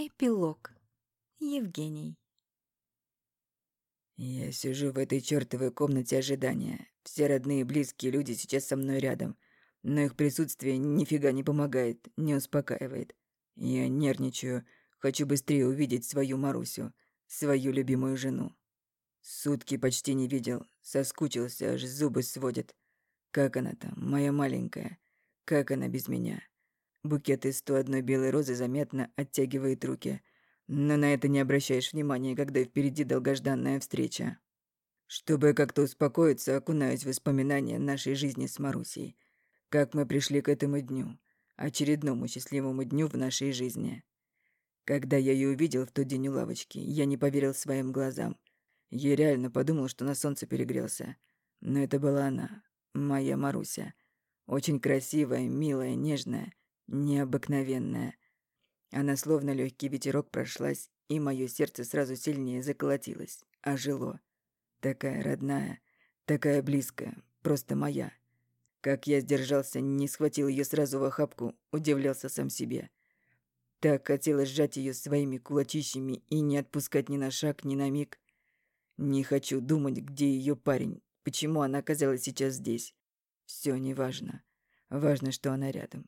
Эпилог. Евгений. Я сижу в этой чёртовой комнате ожидания. Все родные и близкие люди сейчас со мной рядом. Но их присутствие нифига не помогает, не успокаивает. Я нервничаю, хочу быстрее увидеть свою Марусю, свою любимую жену. Сутки почти не видел, соскучился, аж зубы сводят. Как она там, моя маленькая? Как она без меня? Букет из сто одной белой розы заметно оттягивает руки – но на это не обращаешь внимания, когда впереди долгожданная встреча. Чтобы как-то успокоиться, окунаюсь в воспоминания нашей жизни с Марусей. Как мы пришли к этому дню, очередному счастливому дню в нашей жизни. Когда я ее увидел в тот день у лавочки, я не поверил своим глазам. Я реально подумал, что на солнце перегрелся. Но это была она, моя Маруся. Очень красивая, милая, нежная, необыкновенная. Она словно легкий ветерок прошлась, и мое сердце сразу сильнее заколотилось, ожило. Такая родная, такая близкая, просто моя. Как я сдержался, не схватил ее сразу в охапку, удивлялся сам себе. Так хотелось сжать ее своими кулачищами и не отпускать ни на шаг, ни на миг. Не хочу думать, где ее парень, почему она оказалась сейчас здесь. Все неважно. Важно, что она рядом.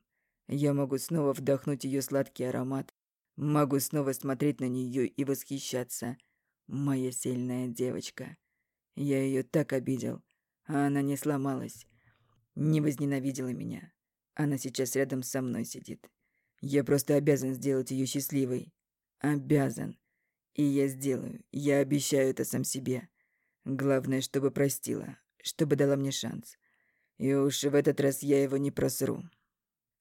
Я могу снова вдохнуть ее сладкий аромат. Могу снова смотреть на нее и восхищаться. Моя сильная девочка. Я ее так обидел, а она не сломалась. Не возненавидела меня. Она сейчас рядом со мной сидит. Я просто обязан сделать ее счастливой. Обязан. И я сделаю. Я обещаю это сам себе. Главное, чтобы простила, чтобы дала мне шанс. И уж в этот раз я его не просру.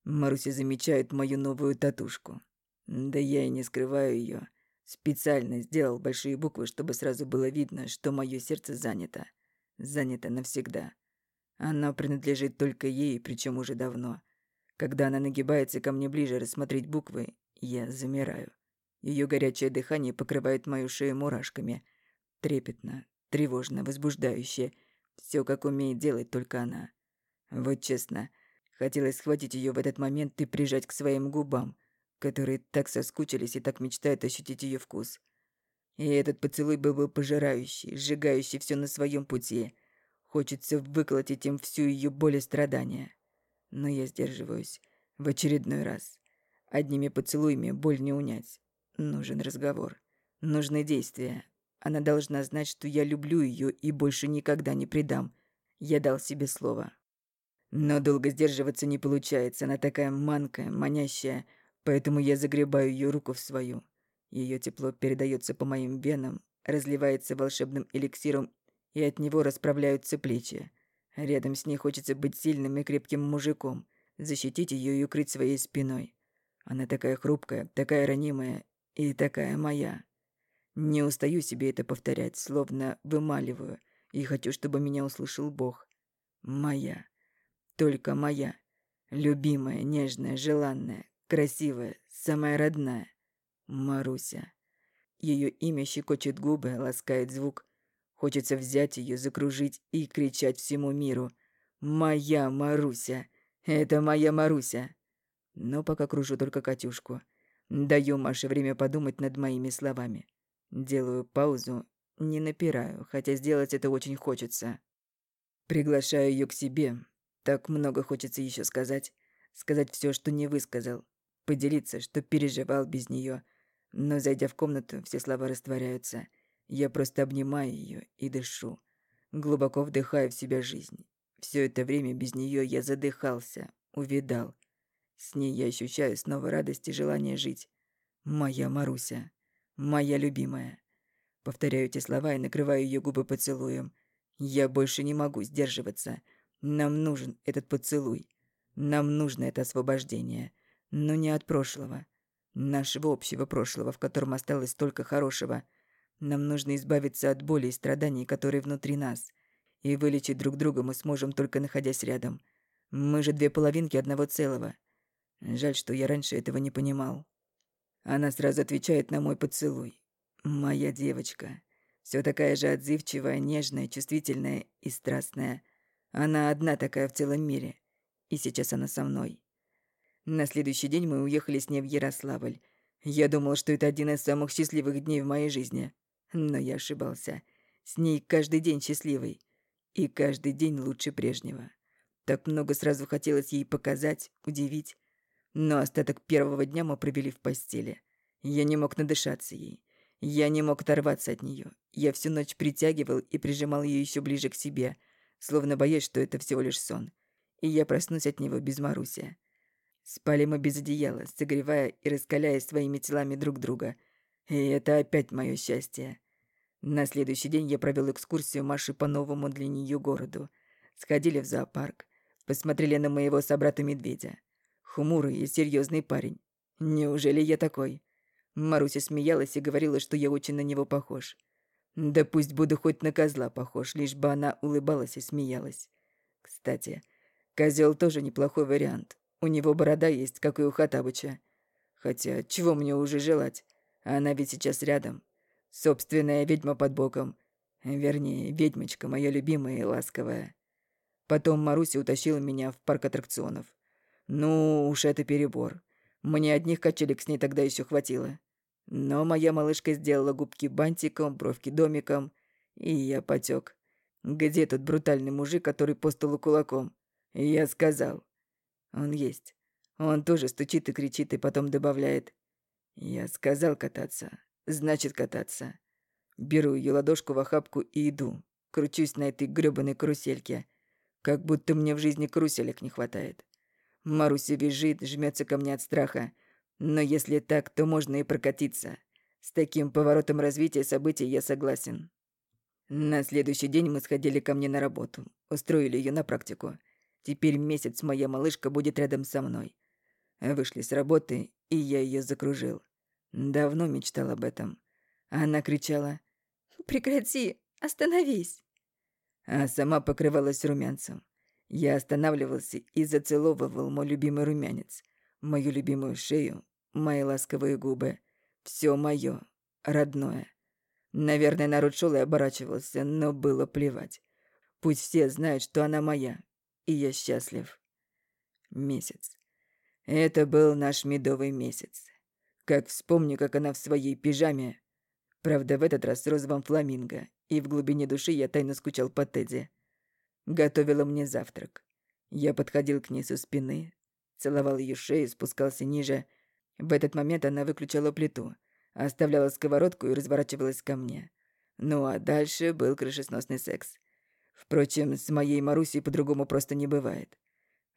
Маруся замечает мою новую татушку. Да я и не скрываю ее. Специально сделал большие буквы, чтобы сразу было видно, что мое сердце занято. Занято навсегда. Она принадлежит только ей, причем уже давно. Когда она нагибается ко мне ближе рассмотреть буквы, я замираю. Ее горячее дыхание покрывает мою шею мурашками. Трепетно, тревожно, возбуждающе. Все, как умеет делать только она. Вот честно, Хотелось схватить ее в этот момент и прижать к своим губам, которые так соскучились и так мечтают ощутить ее вкус. И этот поцелуй был бы пожирающий, сжигающий все на своем пути. Хочется выколотить им всю ее боль и страдания. Но я сдерживаюсь. В очередной раз. Одними поцелуями боль не унять. Нужен разговор. Нужны действия. Она должна знать, что я люблю ее и больше никогда не предам. Я дал себе слово. Но долго сдерживаться не получается, она такая манкая, манящая, поэтому я загребаю ее руку в свою. Ее тепло передается по моим венам, разливается волшебным эликсиром, и от него расправляются плечи. Рядом с ней хочется быть сильным и крепким мужиком, защитить ее и укрыть своей спиной. Она такая хрупкая, такая ранимая и такая моя. Не устаю себе это повторять, словно вымаливаю, и хочу, чтобы меня услышал Бог. Моя. Только моя. Любимая, нежная, желанная, красивая, самая родная. Маруся. Ее имя щекочет губы, ласкает звук. Хочется взять ее, закружить и кричать всему миру. «Моя Маруся! Это моя Маруся!» Но пока кружу только Катюшку. Даю Маше время подумать над моими словами. Делаю паузу, не напираю, хотя сделать это очень хочется. Приглашаю ее к себе, так много хочется еще сказать. Сказать все, что не высказал. Поделиться, что переживал без нее. Но, зайдя в комнату, все слова растворяются. Я просто обнимаю ее и дышу. Глубоко вдыхаю в себя жизнь. Все это время без нее я задыхался, увидал. С ней я ощущаю снова радость и желание жить. Моя Маруся. Моя любимая. Повторяю эти слова и накрываю ее губы поцелуем. Я больше не могу сдерживаться. Нам нужен этот поцелуй. Нам нужно это освобождение. Но не от прошлого. Нашего общего прошлого, в котором осталось столько хорошего. Нам нужно избавиться от боли и страданий, которые внутри нас. И вылечить друг друга мы сможем, только находясь рядом. Мы же две половинки одного целого. Жаль, что я раньше этого не понимал. Она сразу отвечает на мой поцелуй. Моя девочка. Все такая же отзывчивая, нежная, чувствительная и страстная. Она одна такая в целом мире. И сейчас она со мной. На следующий день мы уехали с ней в Ярославль. Я думал, что это один из самых счастливых дней в моей жизни. Но я ошибался. С ней каждый день счастливый. И каждый день лучше прежнего. Так много сразу хотелось ей показать, удивить. Но остаток первого дня мы провели в постели. Я не мог надышаться ей. Я не мог оторваться от нее. Я всю ночь притягивал и прижимал ее еще ближе к себе, словно боясь, что это всего лишь сон. И я проснусь от него без Маруся. Спали мы без одеяла, согревая и раскаляя своими телами друг друга. И это опять мое счастье. На следующий день я провел экскурсию Маши по новому для нее городу. Сходили в зоопарк, посмотрели на моего собрата-медведя. Хмурый и серьезный парень. Неужели я такой? Маруся смеялась и говорила, что я очень на него похож. Да пусть буду хоть на козла похож, лишь бы она улыбалась и смеялась. Кстати, козел тоже неплохой вариант. У него борода есть, как и у Хатабыча. Хотя, чего мне уже желать? Она ведь сейчас рядом. Собственная ведьма под боком. Вернее, ведьмочка моя любимая и ласковая. Потом Маруся утащила меня в парк аттракционов. Ну уж это перебор. Мне одних качелек с ней тогда еще хватило. Но моя малышка сделала губки бантиком, бровки домиком, и я потек. Где тот брутальный мужик, который по столу кулаком? Я сказал. Он есть. Он тоже стучит и кричит, и потом добавляет. Я сказал кататься. Значит кататься. Беру ее ладошку в охапку и иду. Кручусь на этой грёбаной карусельке. Как будто мне в жизни каруселек не хватает. Маруся визжит, жмется ко мне от страха. Но если так, то можно и прокатиться. С таким поворотом развития событий я согласен. На следующий день мы сходили ко мне на работу. Устроили ее на практику. Теперь месяц моя малышка будет рядом со мной. Вышли с работы, и я ее закружил. Давно мечтал об этом. Она кричала «Прекрати! Остановись!» А сама покрывалась румянцем. Я останавливался и зацеловывал мой любимый румянец, мою любимую шею, мои ласковые губы. Все мое, родное. Наверное, народ шел и оборачивался, но было плевать. Пусть все знают, что она моя, и я счастлив. Месяц. Это был наш медовый месяц. Как вспомню, как она в своей пижаме. Правда, в этот раз с розовым фламинго, и в глубине души я тайно скучал по Тедди. Готовила мне завтрак. Я подходил к ней со спины, целовал ее шею, спускался ниже. В этот момент она выключала плиту, оставляла сковородку и разворачивалась ко мне. Ну а дальше был крышесносный секс. Впрочем, с моей Марусей по-другому просто не бывает.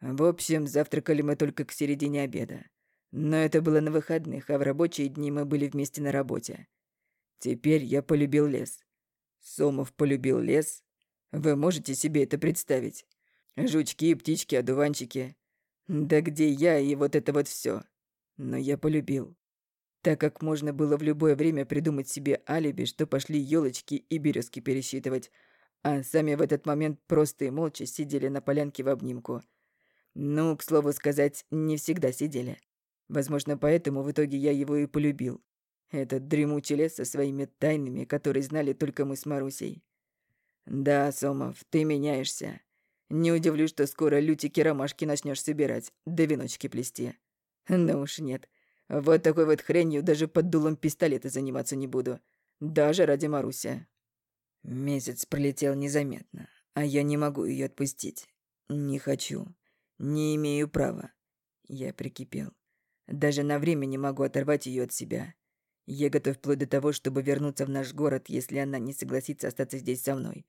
В общем, завтракали мы только к середине обеда. Но это было на выходных, а в рабочие дни мы были вместе на работе. Теперь я полюбил лес. Сомов полюбил лес. Вы можете себе это представить? Жучки, птички, одуванчики. Да где я и вот это вот все. Но я полюбил. Так как можно было в любое время придумать себе алиби, что пошли елочки и березки пересчитывать, а сами в этот момент просто и молча сидели на полянке в обнимку. Ну, к слову сказать, не всегда сидели. Возможно, поэтому в итоге я его и полюбил. Этот дремучий лес со своими тайнами, которые знали только мы с Марусей. Да, Сомов, ты меняешься. Не удивлюсь, что скоро лютики ромашки начнешь собирать, да веночки плести. Ну уж нет. Вот такой вот хренью даже под дулом пистолета заниматься не буду. Даже ради Маруся. Месяц пролетел незаметно, а я не могу ее отпустить. Не хочу. Не имею права. Я прикипел. Даже на время не могу оторвать ее от себя. Я готов вплоть до того, чтобы вернуться в наш город, если она не согласится остаться здесь со мной.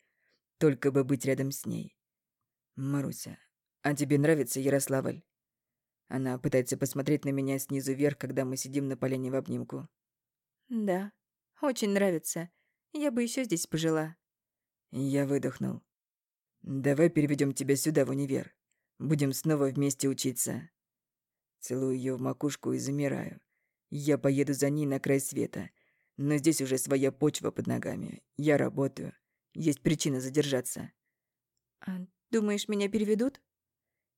Только бы быть рядом с ней. Маруся, а тебе нравится Ярославль? Она пытается посмотреть на меня снизу вверх, когда мы сидим на поляне в обнимку. Да, очень нравится. Я бы еще здесь пожила. Я выдохнул. Давай переведем тебя сюда, в универ. Будем снова вместе учиться. Целую ее в макушку и замираю. Я поеду за ней на край света. Но здесь уже своя почва под ногами. Я работаю. Есть причина задержаться. А думаешь, меня переведут?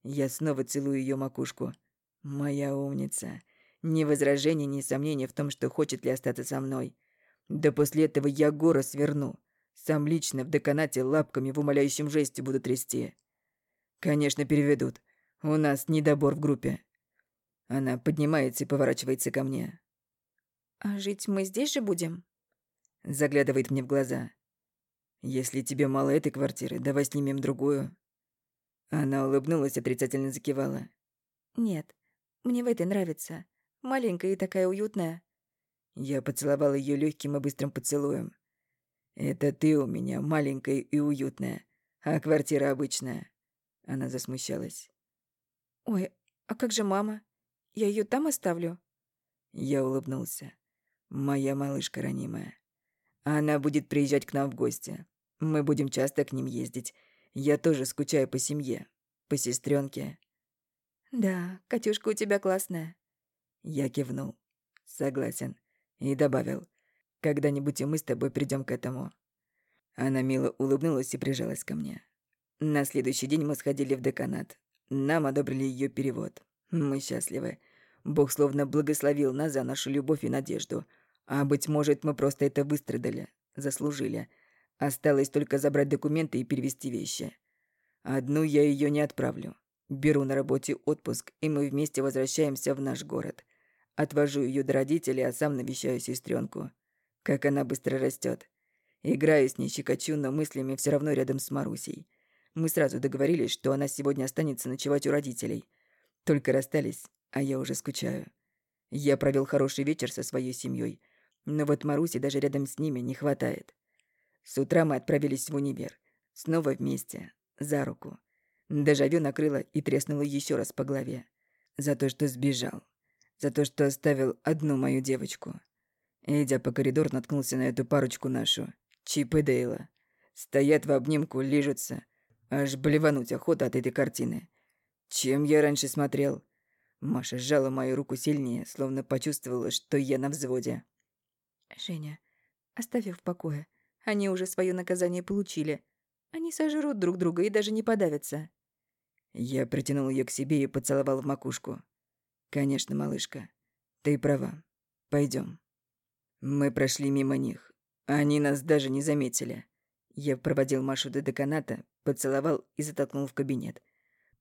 Я снова целую ее макушку. Моя умница. Ни возражений, ни сомнений в том, что хочет ли остаться со мной. Да после этого я горы сверну. Сам лично в деканате лапками в умоляющем жесте буду трясти. Конечно, переведут. У нас недобор в группе. Она поднимается и поворачивается ко мне. А жить мы здесь же будем? Заглядывает мне в глаза. Если тебе мало этой квартиры, давай снимем другую. Она улыбнулась, отрицательно закивала. Нет, мне в этой нравится. Маленькая и такая уютная. Я поцеловал ее легким и быстрым поцелуем. Это ты у меня маленькая и уютная, а квартира обычная. Она засмущалась. Ой, а как же мама? Я ее там оставлю? Я улыбнулся. Моя малышка ранимая. Она будет приезжать к нам в гости. Мы будем часто к ним ездить. Я тоже скучаю по семье, по сестренке. Да, Катюшка у тебя классная. Я кивнул. Согласен. И добавил. Когда-нибудь и мы с тобой придем к этому. Она мило улыбнулась и прижалась ко мне. На следующий день мы сходили в деканат. Нам одобрили ее перевод. Мы счастливы. Бог словно благословил нас за нашу любовь и надежду. А, быть может, мы просто это выстрадали, заслужили. Осталось только забрать документы и перевести вещи. Одну я ее не отправлю. Беру на работе отпуск, и мы вместе возвращаемся в наш город. Отвожу ее до родителей, а сам навещаю сестренку. Как она быстро растет. Играю с ней, щекочу, но мыслями все равно рядом с Марусей. Мы сразу договорились, что она сегодня останется ночевать у родителей. Только расстались, а я уже скучаю. Я провел хороший вечер со своей семьей, но вот Маруси даже рядом с ними не хватает. С утра мы отправились в универ. Снова вместе, за руку. Дежавю накрыло и треснуло еще раз по голове. За то, что сбежал. За то, что оставил одну мою девочку. Идя по коридору, наткнулся на эту парочку нашу. Чип и Дейла. Стоят в обнимку, лижутся. Аж блевануть охота от этой картины. Чем я раньше смотрел? Маша сжала мою руку сильнее, словно почувствовала, что я на взводе. «Женя, оставь в покое. Они уже свое наказание получили. Они сожрут друг друга и даже не подавятся». Я притянул ее к себе и поцеловал в макушку. «Конечно, малышка. Ты права. Пойдем. Мы прошли мимо них. Они нас даже не заметили. Я проводил Машу до деканата, поцеловал и затолкнул в кабинет.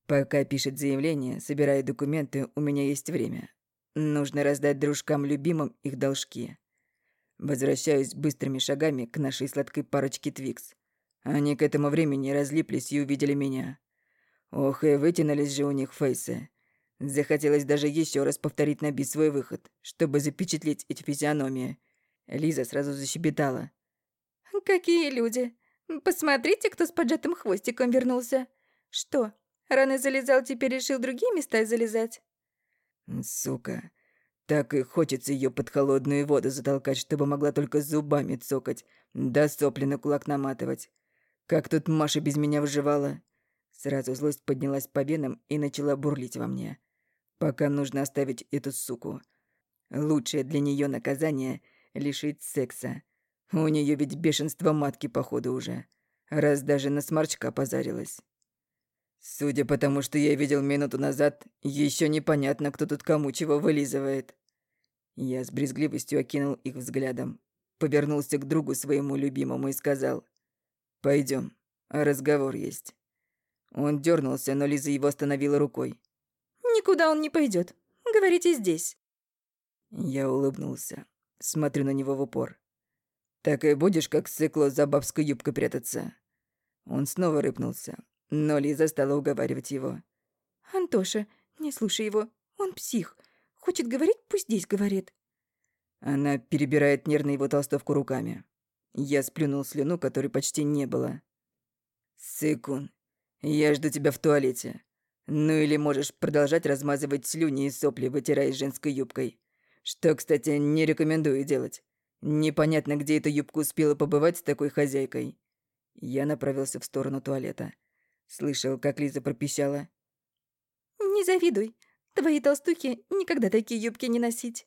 Пока пишет заявление, собирая документы, у меня есть время. Нужно раздать дружкам любимым их должки. Возвращаюсь быстрыми шагами к нашей сладкой парочке Твикс. Они к этому времени разлиплись и увидели меня. Ох, и вытянулись же у них фейсы. Захотелось даже еще раз повторить на бит свой выход, чтобы запечатлеть эти физиономии. Лиза сразу защебетала. «Какие люди! Посмотрите, кто с поджатым хвостиком вернулся. Что, рано залезал, теперь решил другие места залезать?» «Сука. Так и хочется ее под холодную воду затолкать, чтобы могла только зубами цокать, да сопли на кулак наматывать. Как тут Маша без меня выживала?» Сразу злость поднялась по венам и начала бурлить во мне. Пока нужно оставить эту суку. Лучшее для нее наказание — лишить секса. У нее ведь бешенство матки, походу, уже. Раз даже на сморчка позарилась. Судя по тому, что я видел минуту назад, еще непонятно, кто тут кому чего вылизывает. Я с брезгливостью окинул их взглядом, повернулся к другу своему любимому и сказал «Пойдем, разговор есть». Он дернулся, но Лиза его остановила рукой. «Никуда он не пойдет. Говорите здесь». Я улыбнулся, смотрю на него в упор. «Так и будешь, как сыкло за бабской юбкой прятаться?» Он снова рыпнулся, но Лиза стала уговаривать его. «Антоша, не слушай его. Он псих. Хочет говорить, пусть здесь говорит». Она перебирает нервно его толстовку руками. Я сплюнул слюну, которой почти не было. «Сыкун, я жду тебя в туалете. Ну или можешь продолжать размазывать слюни и сопли, вытирая женской юбкой. Что, кстати, не рекомендую делать. Непонятно, где эта юбка успела побывать с такой хозяйкой. Я направился в сторону туалета. Слышал, как Лиза пропищала. «Не завидуй. Твои толстухи никогда такие юбки не носить».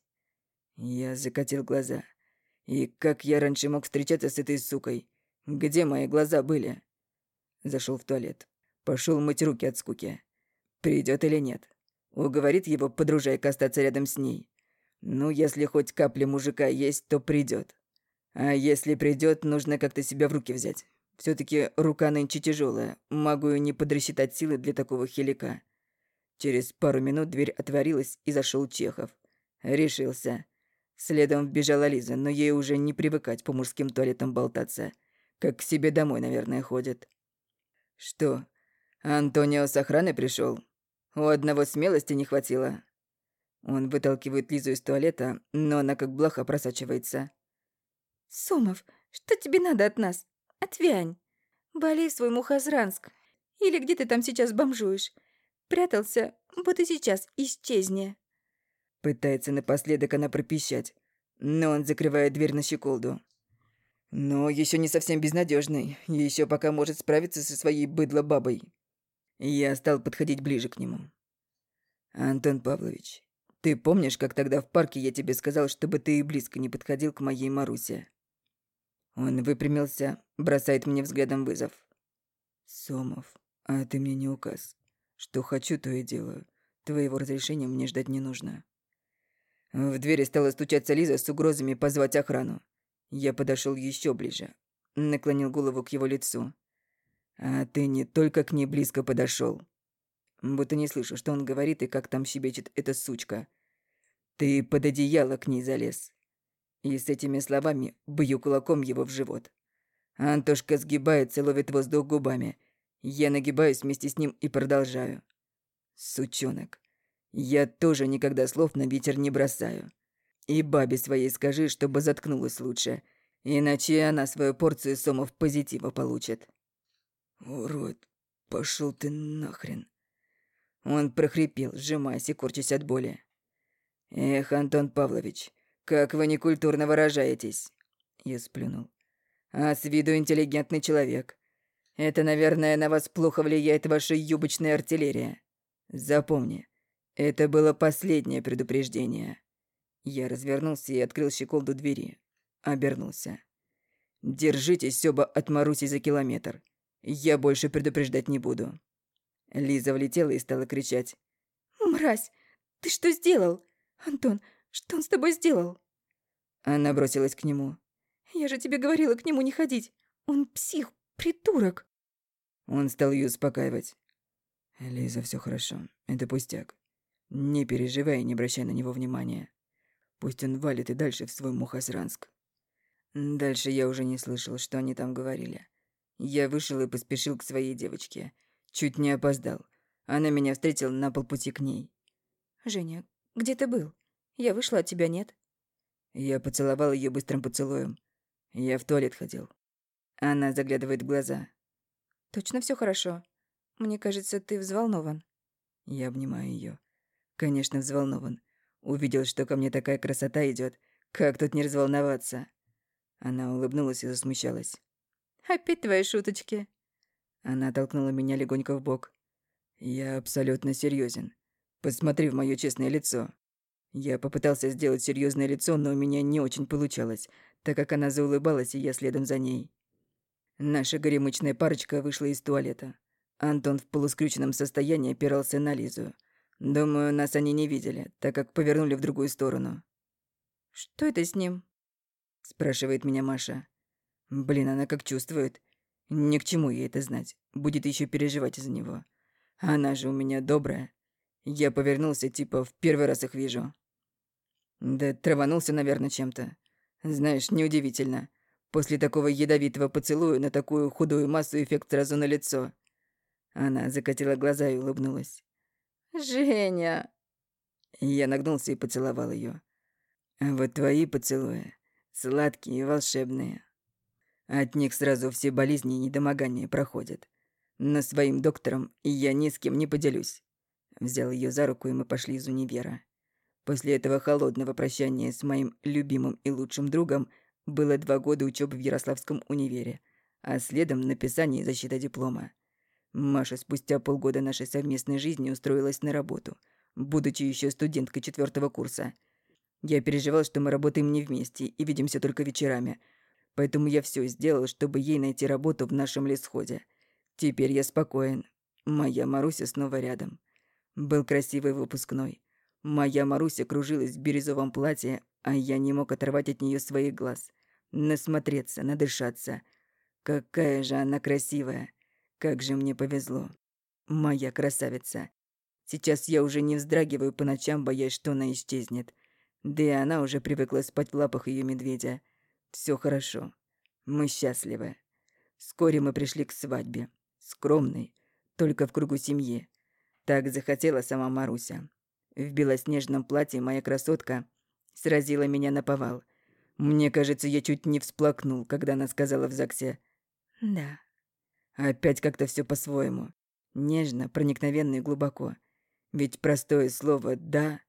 Я закатил глаза. И как я раньше мог встречаться с этой сукой? Где мои глаза были? Зашел в туалет. Пошел мыть руки от скуки. Придет или нет? Уговорит его подружайка остаться рядом с ней. Ну, если хоть капля мужика есть, то придет. А если придет, нужно как-то себя в руки взять. Все таки рука нынче тяжелая. Могу и не подрасчитать силы для такого хилика. Через пару минут дверь отворилась и зашел Чехов. Решился. Следом вбежала Лиза, но ей уже не привыкать по мужским туалетам болтаться. Как к себе домой, наверное, ходит. Что, Антонио с охраны пришел? У одного смелости не хватило. Он выталкивает Лизу из туалета, но она как блоха просачивается. «Сомов, что тебе надо от нас? Отвянь. В свой Мухазранск. Или где ты там сейчас бомжуешь? Прятался, вот и сейчас исчезни». Пытается напоследок она пропищать, но он закрывает дверь на щеколду. Но еще не совсем безнадежный, еще пока может справиться со своей быдло-бабой. Я стал подходить ближе к нему. «Антон Павлович, ты помнишь, как тогда в парке я тебе сказал, чтобы ты и близко не подходил к моей Марусе?» Он выпрямился, бросает мне взглядом вызов. «Сомов, а ты мне не указ. Что хочу, то и делаю. Твоего разрешения мне ждать не нужно». В двери стала стучаться Лиза с угрозами позвать охрану. Я подошел еще ближе, наклонил голову к его лицу. А ты не только к ней близко подошел, Будто не слышу, что он говорит и как там щебечет эта сучка. Ты под одеяло к ней залез. И с этими словами бью кулаком его в живот. Антошка сгибается, ловит воздух губами. Я нагибаюсь вместе с ним и продолжаю. Сучонок. Я тоже никогда слов на ветер не бросаю. И бабе своей скажи, чтобы заткнулась лучше, иначе она свою порцию сомов позитива получит. Урод, пошел ты нахрен. Он прохрипел, сжимаясь и корчась от боли. Эх, Антон Павлович, как вы некультурно выражаетесь. Я сплюнул. А с виду интеллигентный человек. Это, наверное, на вас плохо влияет ваша юбочная артиллерия. Запомни, это было последнее предупреждение. Я развернулся и открыл щеколду двери. Обернулся. «Держитесь оба от Маруси за километр. Я больше предупреждать не буду». Лиза влетела и стала кричать. «Мразь! Ты что сделал? Антон, что он с тобой сделал?» Она бросилась к нему. «Я же тебе говорила к нему не ходить. Он псих, придурок!» Он стал ее успокаивать. «Лиза, все хорошо. Это пустяк. Не переживай и не обращай на него внимания. Пусть он валит и дальше в свой Мухасранск. Дальше я уже не слышал, что они там говорили. Я вышел и поспешил к своей девочке. Чуть не опоздал. Она меня встретила на полпути к ней. «Женя, где ты был? Я вышла, а тебя нет». Я поцеловал ее быстрым поцелуем. Я в туалет ходил. Она заглядывает в глаза. «Точно все хорошо? Мне кажется, ты взволнован». Я обнимаю ее. Конечно, взволнован. Увидел, что ко мне такая красота идет. Как тут не разволноваться? Она улыбнулась и засмущалась. «Опять твои шуточки». Она толкнула меня легонько в бок. «Я абсолютно серьезен. Посмотри в мое честное лицо». Я попытался сделать серьезное лицо, но у меня не очень получалось, так как она заулыбалась, и я следом за ней. Наша горемычная парочка вышла из туалета. Антон в полускрюченном состоянии опирался на Лизу. Думаю, нас они не видели, так как повернули в другую сторону. «Что это с ним?» – спрашивает меня Маша. Блин, она как чувствует. Ни к чему ей это знать. Будет еще переживать из-за него. Она же у меня добрая. Я повернулся, типа, в первый раз их вижу. Да траванулся, наверное, чем-то. Знаешь, неудивительно. После такого ядовитого поцелуя на такую худую массу эффект сразу на лицо. Она закатила глаза и улыбнулась. «Женя!» Я нагнулся и поцеловал ее. А вот твои поцелуи сладкие и волшебные. От них сразу все болезни и недомогания проходят. Но своим доктором я ни с кем не поделюсь. Взял ее за руку, и мы пошли из универа. После этого холодного прощания с моим любимым и лучшим другом было два года учебы в Ярославском универе, а следом написание и защита диплома. Маша спустя полгода нашей совместной жизни устроилась на работу, будучи еще студенткой четвертого курса. Я переживал, что мы работаем не вместе и видимся только вечерами, поэтому я все сделал, чтобы ей найти работу в нашем лесходе. Теперь я спокоен. Моя Маруся снова рядом. Был красивый выпускной. Моя Маруся кружилась в бирюзовом платье, а я не мог оторвать от нее своих глаз. Насмотреться, надышаться. Какая же она красивая. Как же мне повезло. Моя красавица. Сейчас я уже не вздрагиваю по ночам, боясь, что она исчезнет. Да и она уже привыкла спать в лапах ее медведя. Все хорошо. Мы счастливы. Вскоре мы пришли к свадьбе. Скромной, только в кругу семьи. Так захотела сама Маруся. В белоснежном платье моя красотка сразила меня на повал. Мне кажется, я чуть не всплакнул, когда она сказала в ЗАГСе «Да». Опять как-то все по-своему. Нежно, проникновенно и глубоко. Ведь простое слово «да»,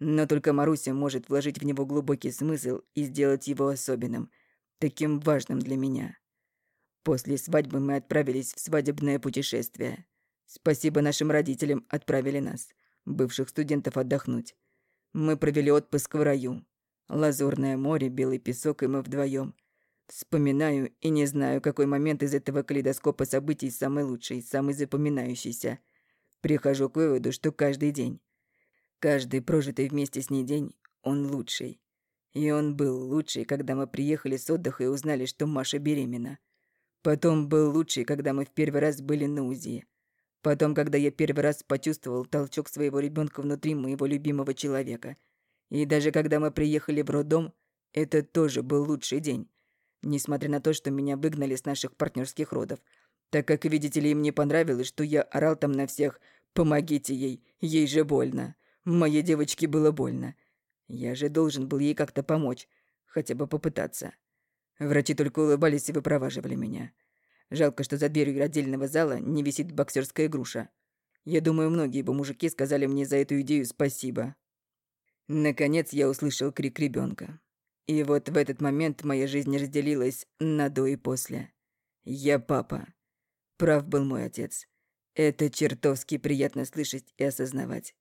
но только Маруся может вложить в него глубокий смысл и сделать его особенным, таким важным для меня. После свадьбы мы отправились в свадебное путешествие. Спасибо нашим родителям отправили нас, бывших студентов, отдохнуть. Мы провели отпуск в раю. Лазурное море, белый песок, и мы вдвоем. Вспоминаю и не знаю, какой момент из этого калейдоскопа событий самый лучший, самый запоминающийся. Прихожу к выводу, что каждый день, каждый прожитый вместе с ней день, он лучший. И он был лучший, когда мы приехали с отдыха и узнали, что Маша беременна. Потом был лучший, когда мы в первый раз были на УЗИ. Потом, когда я первый раз почувствовал толчок своего ребенка внутри моего любимого человека. И даже когда мы приехали в роддом, это тоже был лучший день. Несмотря на то, что меня выгнали с наших партнерских родов. Так как, видите ли, им не понравилось, что я орал там на всех «Помогите ей, ей же больно». Моей девочке было больно. Я же должен был ей как-то помочь, хотя бы попытаться. Врачи только улыбались и выпроваживали меня. Жалко, что за дверью отдельного зала не висит боксерская груша. Я думаю, многие бы мужики сказали мне за эту идею спасибо. Наконец я услышал крик ребенка. И вот в этот момент моя жизнь разделилась на до и после. Я папа. Прав был мой отец. Это чертовски приятно слышать и осознавать.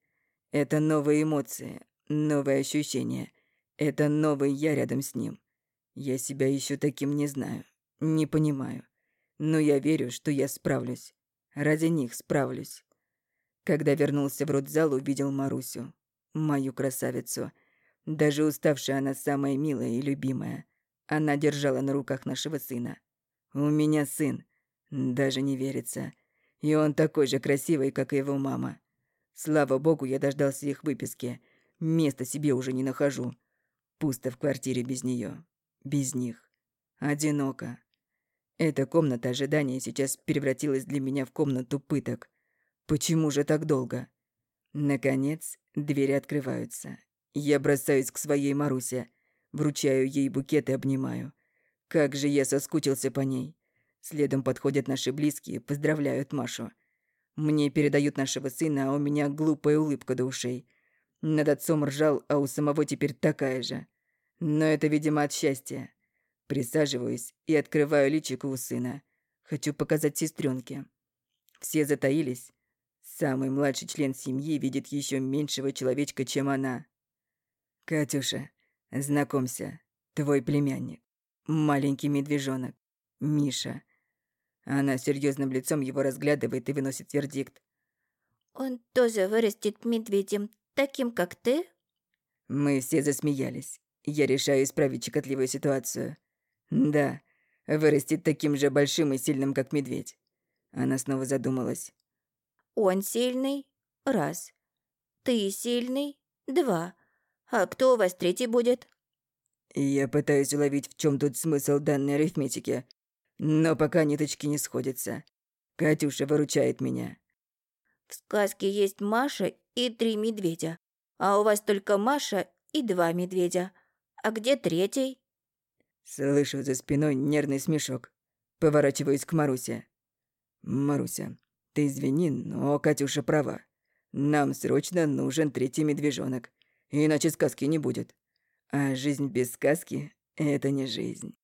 Это новые эмоции, новые ощущения. Это новый я рядом с ним. Я себя еще таким не знаю, не понимаю. Но я верю, что я справлюсь. Ради них справлюсь. Когда вернулся в родзал, увидел Марусю. Мою красавицу. Даже уставшая она самая милая и любимая. Она держала на руках нашего сына. У меня сын. Даже не верится. И он такой же красивый, как и его мама. Слава богу, я дождался их выписки. Места себе уже не нахожу. Пусто в квартире без нее, Без них. Одиноко. Эта комната ожидания сейчас превратилась для меня в комнату пыток. Почему же так долго? Наконец, двери открываются, я бросаюсь к своей Марусе, вручаю ей букет и обнимаю. Как же я соскучился по ней. Следом подходят наши близкие, поздравляют Машу. Мне передают нашего сына, а у меня глупая улыбка до ушей. Над отцом ржал, а у самого теперь такая же. Но это, видимо, от счастья. Присаживаюсь и открываю личико у сына. Хочу показать сестренке. Все затаились. Самый младший член семьи видит еще меньшего человечка, чем она. «Катюша, знакомься, твой племянник, маленький медвежонок, Миша». Она серьезным лицом его разглядывает и выносит вердикт. «Он тоже вырастет медведем, таким, как ты?» Мы все засмеялись. Я решаю исправить щекотливую ситуацию. «Да, вырастет таким же большим и сильным, как медведь». Она снова задумалась. «Он сильный? Раз. Ты сильный? Два. А кто у вас третий будет?» Я пытаюсь уловить, в чем тут смысл данной арифметики, но пока ниточки не сходятся. Катюша выручает меня. «В сказке есть Маша и три медведя, а у вас только Маша и два медведя. А где третий?» Слышу за спиной нервный смешок. Поворачиваюсь к Марусе. «Маруся, ты извини, но Катюша права. Нам срочно нужен третий медвежонок. Иначе сказки не будет. А жизнь без сказки — это не жизнь.